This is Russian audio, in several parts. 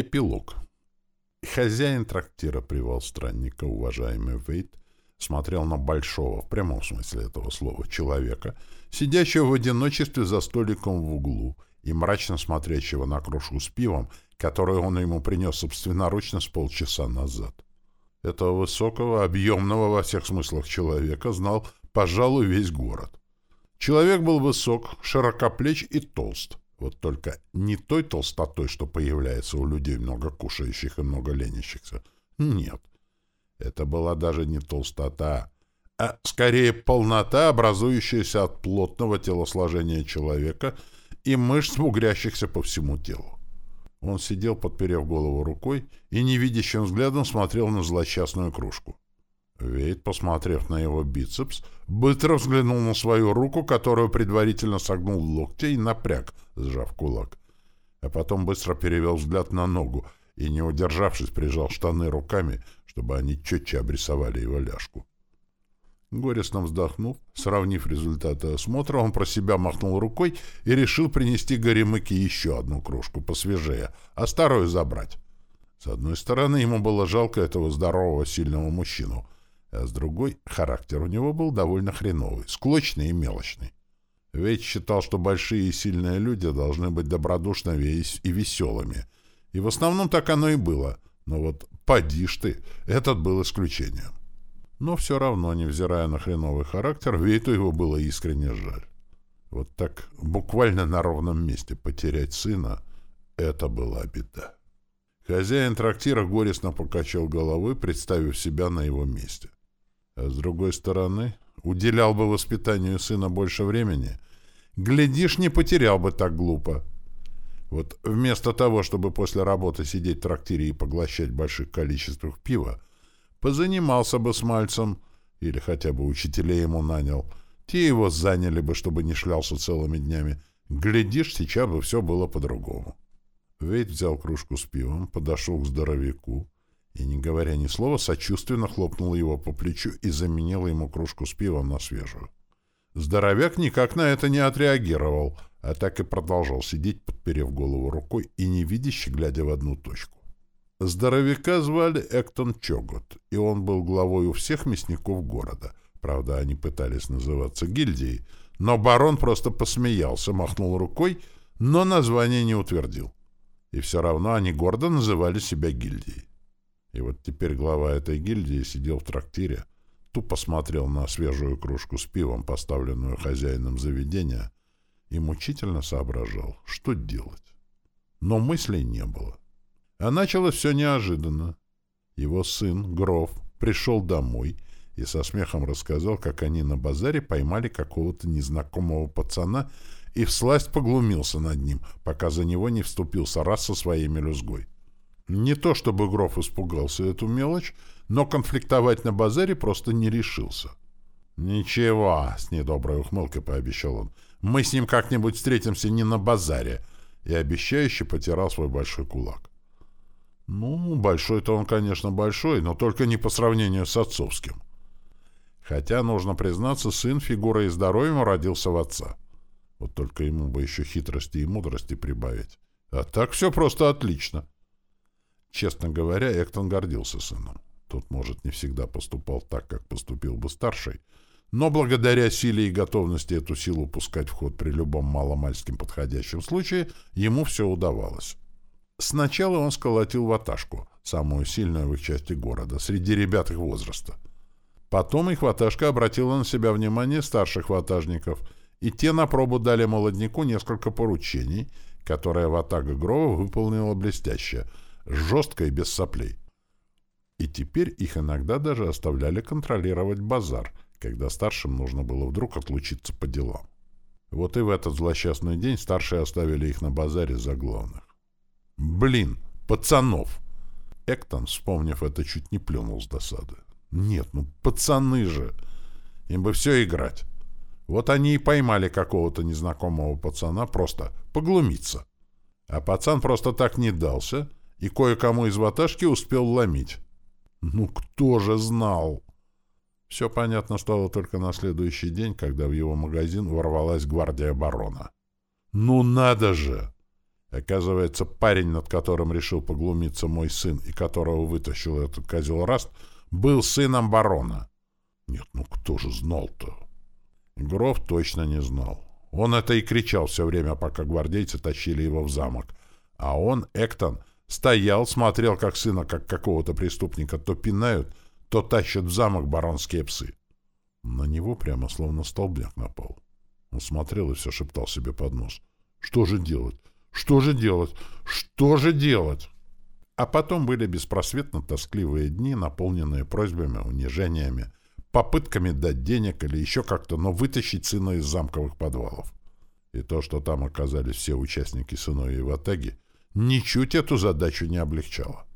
Эпилог. Хозяин трактира «Привал странника», уважаемый Вейт, смотрел на большого, в прямом смысле этого слова, человека, сидящего в одиночестве за столиком в углу и мрачно смотрящего на кружку с пивом, которую он ему принес собственноручно с полчаса назад. Этого высокого, объемного во всех смыслах человека знал, пожалуй, весь город. Человек был высок, широкоплеч и толст. Вот только не той толстотой, что появляется у людей, много кушающих и много ленящихся. Нет. Это была даже не толстота, а скорее полнота, образующаяся от плотного телосложения человека и мышц, бугрящихся по всему телу. Он сидел, подперев голову рукой, и невидящим взглядом смотрел на злосчастную кружку. Вейд, посмотрев на его бицепс, быстро взглянул на свою руку, которую предварительно согнул в локте и напряг, сжав кулак. А потом быстро перевел взгляд на ногу и, не удержавшись, прижал штаны руками, чтобы они четче обрисовали его ляжку. Горестно вздохнув, сравнив результаты осмотра, он про себя махнул рукой и решил принести Горемыке еще одну кружку посвежее, а старую забрать. С одной стороны, ему было жалко этого здорового, сильного мужчину — а с другой характер у него был довольно хреновый, склочный и мелочный. Ведь считал, что большие и сильные люди должны быть добродушными и веселыми. И в основном так оно и было. Но вот поди ж ты, этот был исключением. Но все равно, невзирая на хреновый характер, Вейту его было искренне жаль. Вот так буквально на ровном месте потерять сына — это была беда. Хозяин трактира горестно покачал головой, представив себя на его месте. А с другой стороны, уделял бы воспитанию сына больше времени, глядишь, не потерял бы так глупо. Вот вместо того, чтобы после работы сидеть в трактире и поглощать больших количествах пива, позанимался бы с мальцем, или хотя бы учителей ему нанял, те его заняли бы, чтобы не шлялся целыми днями. Глядишь, сейчас бы все было по-другому. Ведь взял кружку с пивом, подошел к здоровяку, и, не говоря ни слова, сочувственно хлопнула его по плечу и заменила ему кружку с пивом на свежую. Здоровяк никак на это не отреагировал, а так и продолжал сидеть, подперев голову рукой и невидяще глядя в одну точку. Здоровяка звали Эктон Чогот, и он был главой у всех мясников города. Правда, они пытались называться гильдией, но барон просто посмеялся, махнул рукой, но название не утвердил. И все равно они гордо называли себя гильдией. И вот теперь глава этой гильдии сидел в трактире, тупо смотрел на свежую кружку с пивом, поставленную хозяином заведения, и мучительно соображал, что делать. Но мыслей не было. А началось все неожиданно. Его сын, Гров, пришел домой и со смехом рассказал, как они на базаре поймали какого-то незнакомого пацана и всласть поглумился над ним, пока за него не вступился раз со своей мелюзгой. Не то чтобы Гроф испугался эту мелочь, но конфликтовать на базаре просто не решился. «Ничего», — с недоброй ухмылкой пообещал он, — «мы с ним как-нибудь встретимся не на базаре», и обещающе потирал свой большой кулак. Ну, большой-то он, конечно, большой, но только не по сравнению с отцовским. Хотя, нужно признаться, сын фигурой и здоровьем родился в отца. Вот только ему бы еще хитрости и мудрости прибавить. А так все просто отлично. Честно говоря, Эктон гордился сыном. Тот, может, не всегда поступал так, как поступил бы старший, но благодаря силе и готовности эту силу пускать в ход при любом маломальским подходящем случае, ему все удавалось. Сначала он сколотил ваташку, самую сильную в их части города, среди ребят их возраста. Потом их ваташка обратила на себя внимание старших ватажников, и те на пробу дали молодняку несколько поручений, которые ватага Грова выполнила блестяще — жестко и без соплей. И теперь их иногда даже оставляли контролировать базар, когда старшим нужно было вдруг отлучиться по делам. Вот и в этот злосчастный день старшие оставили их на базаре за главных. «Блин, пацанов!» Эктон, вспомнив это, чуть не плюнул с досады. «Нет, ну пацаны же! Им бы все играть!» Вот они и поймали какого-то незнакомого пацана просто поглумиться. А пацан просто так не дался — и кое-кому из ваташки успел ломить. Ну кто же знал? Все понятно стало только на следующий день, когда в его магазин ворвалась гвардия барона. Ну надо же! Оказывается, парень, над которым решил поглумиться мой сын и которого вытащил этот козел Раст, был сыном барона. Нет, ну кто же знал-то? Гров точно не знал. Он это и кричал все время, пока гвардейцы тащили его в замок. А он, Эктон, стоял, смотрел, как сына, как какого-то преступника, то пинают, то тащат в замок баронские псы. На него прямо словно столбняк напал. Он смотрел и все шептал себе под нос. «Что же делать? Что же делать? Что же делать?» А потом были беспросветно тоскливые дни, наполненные просьбами, унижениями, попытками дать денег или еще как-то, но вытащить сына из замковых подвалов. И то, что там оказались все участники сыновьей ватаги, ничуть эту задачу не облегчало.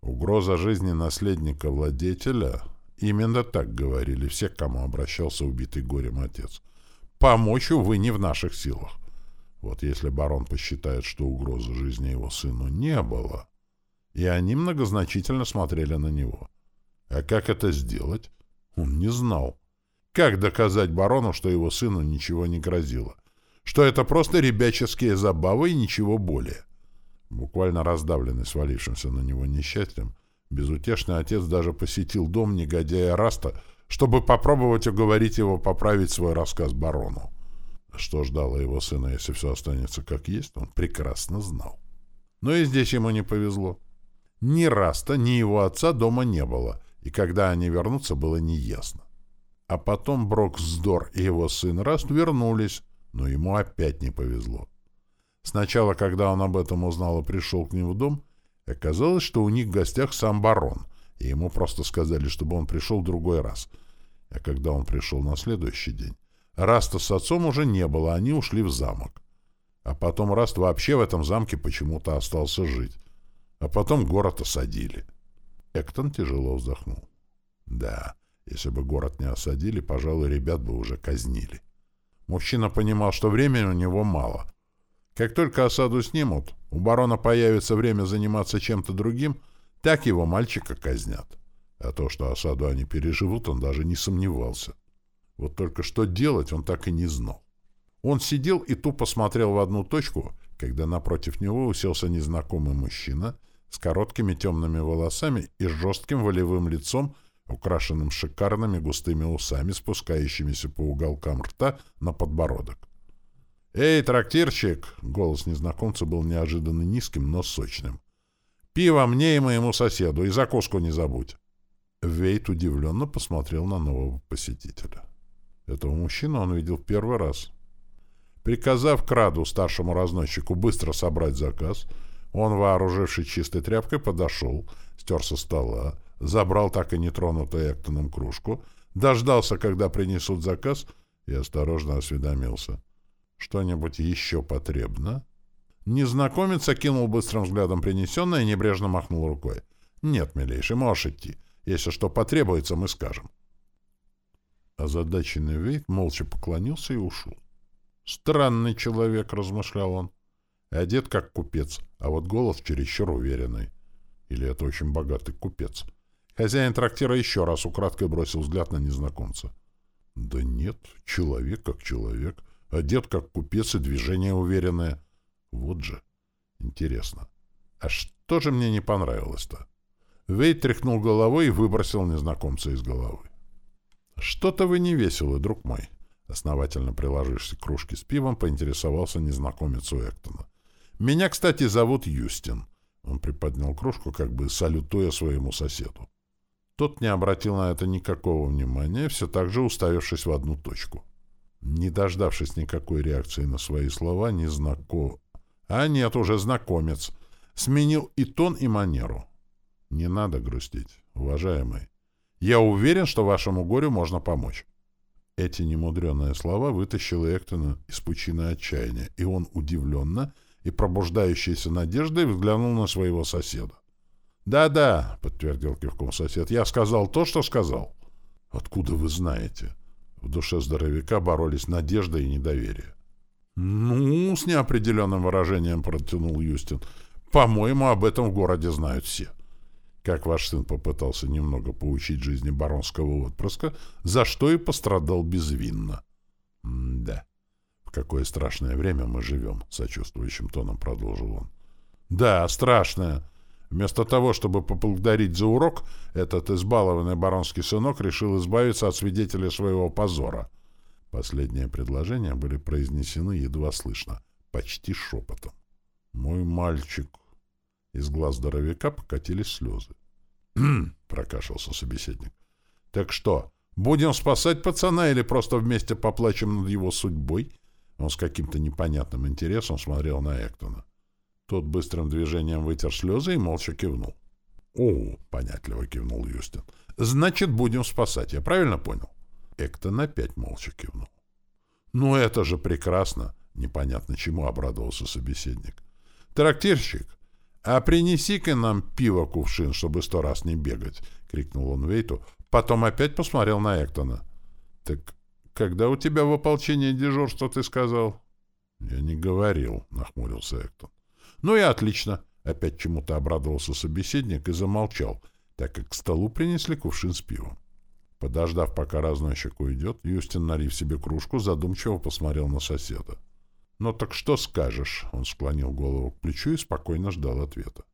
Угроза жизни наследника владетеля, именно так говорили все, к кому обращался убитый горем отец. Помочь, увы, не в наших силах. Вот если барон посчитает, что угрозы жизни его сыну не было, и они многозначительно смотрели на него. А как это сделать? Он не знал. Как доказать барону, что его сыну ничего не грозило? Что это просто ребяческие забавы и ничего более? Буквально раздавленный свалившимся на него несчастьем, безутешный отец даже посетил дом негодяя Раста, чтобы попробовать уговорить его поправить свой рассказ барону. Что ждало его сына, если все останется как есть, он прекрасно знал. Но и здесь ему не повезло. Ни Раста, ни его отца дома не было, и когда они вернутся, было неясно. А потом Брок Здор и его сын Раст вернулись, но ему опять не повезло. Сначала, когда он об этом узнал и пришел к ним в дом, оказалось, что у них в гостях сам барон, и ему просто сказали, чтобы он пришел в другой раз. А когда он пришел на следующий день, Раста с отцом уже не было, они ушли в замок. А потом Раст вообще в этом замке почему-то остался жить. А потом город осадили. Эктон тяжело вздохнул. Да, если бы город не осадили, пожалуй, ребят бы уже казнили. Мужчина понимал, что времени у него мало, как только осаду снимут, у барона появится время заниматься чем-то другим, так его мальчика казнят. А то, что осаду они переживут, он даже не сомневался. Вот только что делать он так и не знал. Он сидел и тупо смотрел в одну точку, когда напротив него уселся незнакомый мужчина с короткими темными волосами и жестким волевым лицом, украшенным шикарными густыми усами, спускающимися по уголкам рта на подбородок. «Эй, трактирщик!» — голос незнакомца был неожиданно низким, но сочным. «Пиво мне и моему соседу, и закуску не забудь!» Вейт удивленно посмотрел на нового посетителя. Этого мужчину он видел в первый раз. Приказав Краду, старшему разносчику, быстро собрать заказ, он, вооруживший чистой тряпкой, подошел, стер со стола, забрал так и нетронутую Эктоном кружку, дождался, когда принесут заказ, и осторожно осведомился. Что-нибудь еще потребно? Незнакомец окинул быстрым взглядом принесенное и небрежно махнул рукой. «Нет, милейший, можешь идти. Если что потребуется, мы скажем». Озадаченный Вейт молча поклонился и ушел. «Странный человек», — размышлял он. «Одет как купец, а вот голос чересчур уверенный. Или это очень богатый купец?» Хозяин трактира еще раз украдкой бросил взгляд на незнакомца. «Да нет, человек как человек одет как купец и движение уверенное. Вот же. Интересно. А что же мне не понравилось-то? Вейт тряхнул головой и выбросил незнакомца из головы. «Что-то вы не веселы, друг мой», — основательно приложившись к кружке с пивом, поинтересовался незнакомец у Эктона. «Меня, кстати, зовут Юстин». Он приподнял кружку, как бы салютуя своему соседу. Тот не обратил на это никакого внимания, все так же уставившись в одну точку. Не дождавшись никакой реакции на свои слова, незнаком... А нет, уже знакомец. Сменил и тон, и манеру. Не надо грустить, уважаемый. Я уверен, что вашему горю можно помочь. Эти немудреные слова вытащили Эктона из пучины отчаяния, и он удивленно и пробуждающейся надеждой взглянул на своего соседа. «Да-да», — подтвердил кивком сосед, — «я сказал то, что сказал». «Откуда вы знаете?» В душе здоровяка боролись надежда и недоверие. «Ну, — с неопределенным выражением протянул Юстин, — по-моему, об этом в городе знают все. Как ваш сын попытался немного поучить жизни баронского отпрыска, за что и пострадал безвинно. М да. «В какое страшное время мы живем», — сочувствующим тоном продолжил он. «Да, страшное. Вместо того, чтобы поблагодарить за урок, этот избалованный баронский сынок решил избавиться от свидетеля своего позора». Последние предложения были произнесены едва слышно, почти шепотом. «Мой мальчик!» Из глаз здоровяка покатились слезы. прокашлялся собеседник. «Так что, будем спасать пацана или просто вместе поплачем над его судьбой?» Он с каким-то непонятным интересом смотрел на Эктона. Тот быстрым движением вытер слезы и молча кивнул. «О!» — понятливо кивнул Юстин. «Значит, будем спасать, я правильно понял?» Эктон опять молча кивнул. «Ну это же прекрасно!» — непонятно чему обрадовался собеседник. «Трактирщик, а принеси-ка нам пиво кувшин, чтобы сто раз не бегать!» — крикнул он Вейту. Потом опять посмотрел на Эктона. «Так когда у тебя в ополчении дежурство, ты сказал?» «Я не говорил», — нахмурился Эктон. «Ну и отлично!» — опять чему-то обрадовался собеседник и замолчал, так как к столу принесли кувшин с пивом. Подождав, пока разносчик уйдет, Юстин, налив себе кружку, задумчиво посмотрел на соседа. «Ну так что скажешь?» — он склонил голову к плечу и спокойно ждал ответа.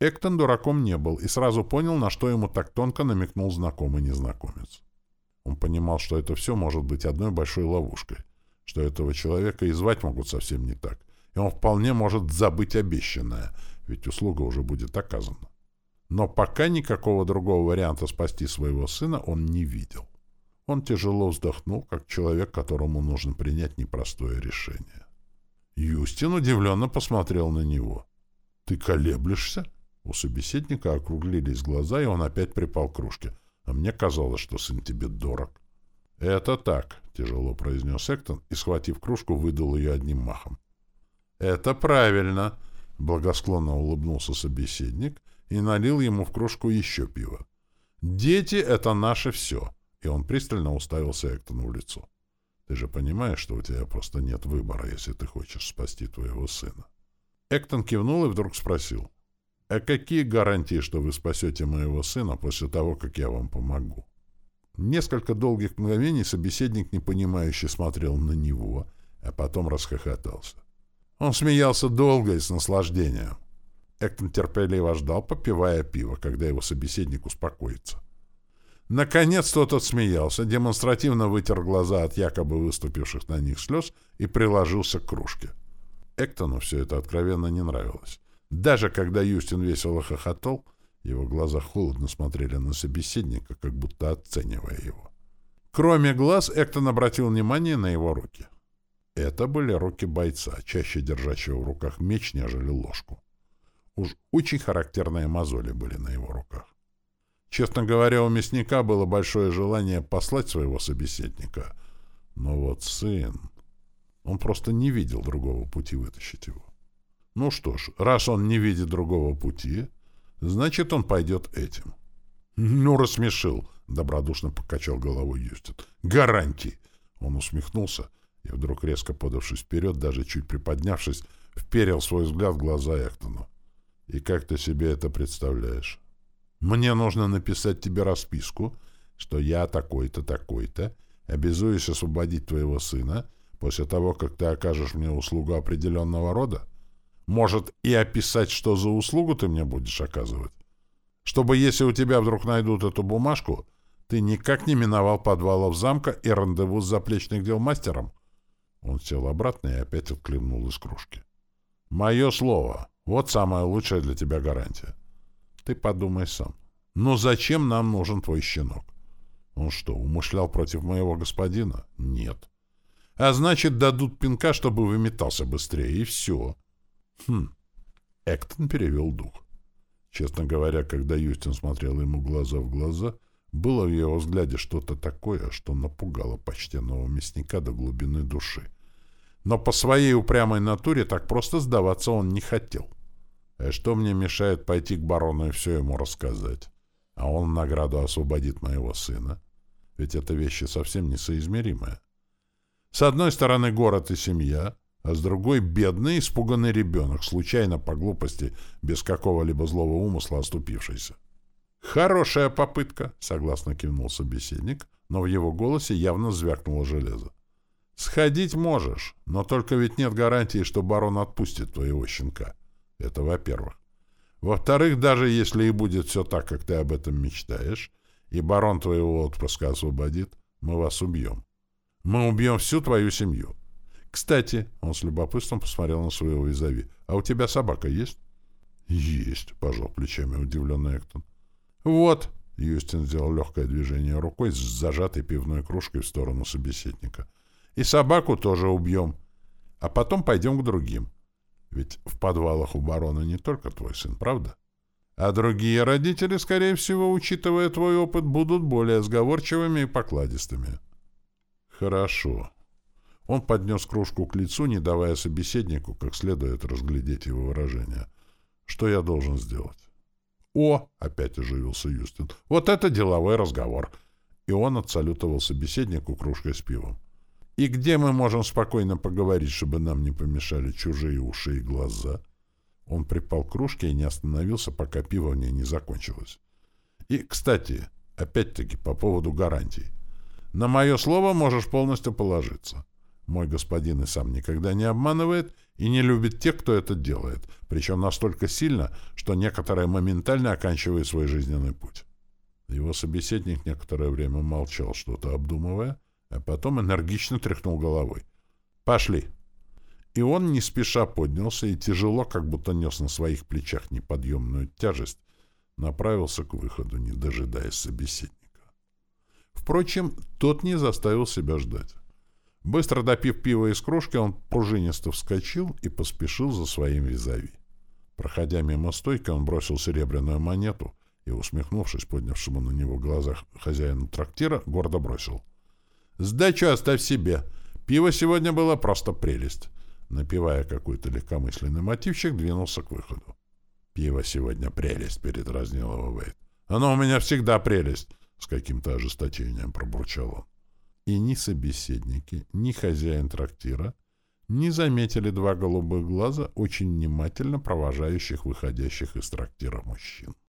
Эктон дураком не был и сразу понял, на что ему так тонко намекнул знакомый незнакомец. Он понимал, что это все может быть одной большой ловушкой, что этого человека и звать могут совсем не так, и он вполне может забыть обещанное, ведь услуга уже будет оказана. Но пока никакого другого варианта спасти своего сына он не видел. Он тяжело вздохнул, как человек, которому нужно принять непростое решение. Юстин удивленно посмотрел на него. «Ты колеблешься?» У собеседника округлились глаза, и он опять припал к кружке. «А мне казалось, что сын тебе дорог». «Это так», — тяжело произнес Эктон и, схватив кружку, выдал ее одним махом. «Это правильно», — благосклонно улыбнулся собеседник и налил ему в кружку еще пива. «Дети — это наше все!» И он пристально уставился Эктону в лицо. «Ты же понимаешь, что у тебя просто нет выбора, если ты хочешь спасти твоего сына?» Эктон кивнул и вдруг спросил. «А какие гарантии, что вы спасете моего сына после того, как я вам помогу?» Несколько долгих мгновений собеседник непонимающе смотрел на него, а потом расхохотался. Он смеялся долго и с наслаждением. Эктон терпеливо ждал, попивая пиво, когда его собеседник успокоится. Наконец тот отсмеялся, демонстративно вытер глаза от якобы выступивших на них слез и приложился к кружке. Эктону все это откровенно не нравилось. Даже когда Юстин весело хохотал, его глаза холодно смотрели на собеседника, как будто оценивая его. Кроме глаз, Эктон обратил внимание на его руки. Это были руки бойца, чаще держащего в руках меч, нежели ложку. Уж очень характерные мозоли были на его руках. Честно говоря, у мясника было большое желание послать своего собеседника. Но вот сын... Он просто не видел другого пути вытащить его. Ну что ж, раз он не видит другого пути, значит, он пойдет этим. Ну, рассмешил, добродушно покачал головой Юстин. Гарантии! Он усмехнулся и вдруг, резко подавшись вперед, даже чуть приподнявшись, вперил свой взгляд в глаза Эктону. И как ты себе это представляешь? Мне нужно написать тебе расписку, что я такой-то, такой-то, обязуюсь освободить твоего сына после того, как ты окажешь мне услугу определенного рода? Может, и описать, что за услугу ты мне будешь оказывать? Чтобы, если у тебя вдруг найдут эту бумажку, ты никак не миновал подвалов замка и рандеву с заплечных дел мастером? Он сел обратно и опять отклинул из кружки. «Мое слово. Вот самая лучшая для тебя гарантия. Ты подумай сам. Но зачем нам нужен твой щенок? Он что, умышлял против моего господина? Нет. А значит, дадут пинка, чтобы выметался быстрее, и все. Хм. Эктон перевел дух. Честно говоря, когда Юстин смотрел ему глаза в глаза, было в его взгляде что-то такое, что напугало почтенного мясника до глубины души. Но по своей упрямой натуре так просто сдаваться он не хотел. А что мне мешает пойти к барону и все ему рассказать? А он в награду освободит моего сына. Ведь это вещи совсем несоизмеримые. С одной стороны город и семья, а с другой — бедный, испуганный ребенок, случайно по глупости, без какого-либо злого умысла оступившийся. «Хорошая попытка», — согласно кивнул собеседник, но в его голосе явно звякнуло железо. Сходить можешь, но только ведь нет гарантии, что барон отпустит твоего щенка. Это во-первых. Во-вторых, даже если и будет все так, как ты об этом мечтаешь, и барон твоего отпуска освободит, мы вас убьем. Мы убьем всю твою семью. Кстати, он с любопытством посмотрел на своего визави. А у тебя собака есть? Есть, пожал плечами удивленный Эктон. Вот, Юстин сделал легкое движение рукой с зажатой пивной кружкой в сторону собеседника. И собаку тоже убьем. А потом пойдем к другим. Ведь в подвалах у барона не только твой сын, правда? А другие родители, скорее всего, учитывая твой опыт, будут более сговорчивыми и покладистыми. Хорошо. Он поднес кружку к лицу, не давая собеседнику как следует разглядеть его выражение. Что я должен сделать? «О!» — опять оживился Юстин. «Вот это деловой разговор!» И он отсалютовал собеседнику кружкой с пивом. «И где мы можем спокойно поговорить, чтобы нам не помешали чужие уши и глаза?» Он припал к кружке и не остановился, пока пиво в ней не закончилось. «И, кстати, опять-таки по поводу гарантий. На мое слово можешь полностью положиться. Мой господин и сам никогда не обманывает и не любит тех, кто это делает, причем настолько сильно, что некоторые моментально оканчивают свой жизненный путь. Его собеседник некоторое время молчал, что-то обдумывая, а потом энергично тряхнул головой. «Пошли!» И он не спеша поднялся и тяжело, как будто нес на своих плечах неподъемную тяжесть, направился к выходу, не дожидаясь собеседника. Впрочем, тот не заставил себя ждать. Быстро допив пива из кружки, он пружинисто вскочил и поспешил за своим визави. Проходя мимо стойки, он бросил серебряную монету и, усмехнувшись поднявшему на него глазах хозяину трактира, гордо бросил. «Сдачу оставь себе. Пиво сегодня было просто прелесть». Напивая какой-то легкомысленный мотивчик, двинулся к выходу. «Пиво сегодня прелесть», — передразнил его Вейт. «Оно у меня всегда прелесть», — с каким-то ожесточением пробурчал он. И ни собеседники, ни хозяин трактира не заметили два голубых глаза, очень внимательно провожающих выходящих из трактира мужчин.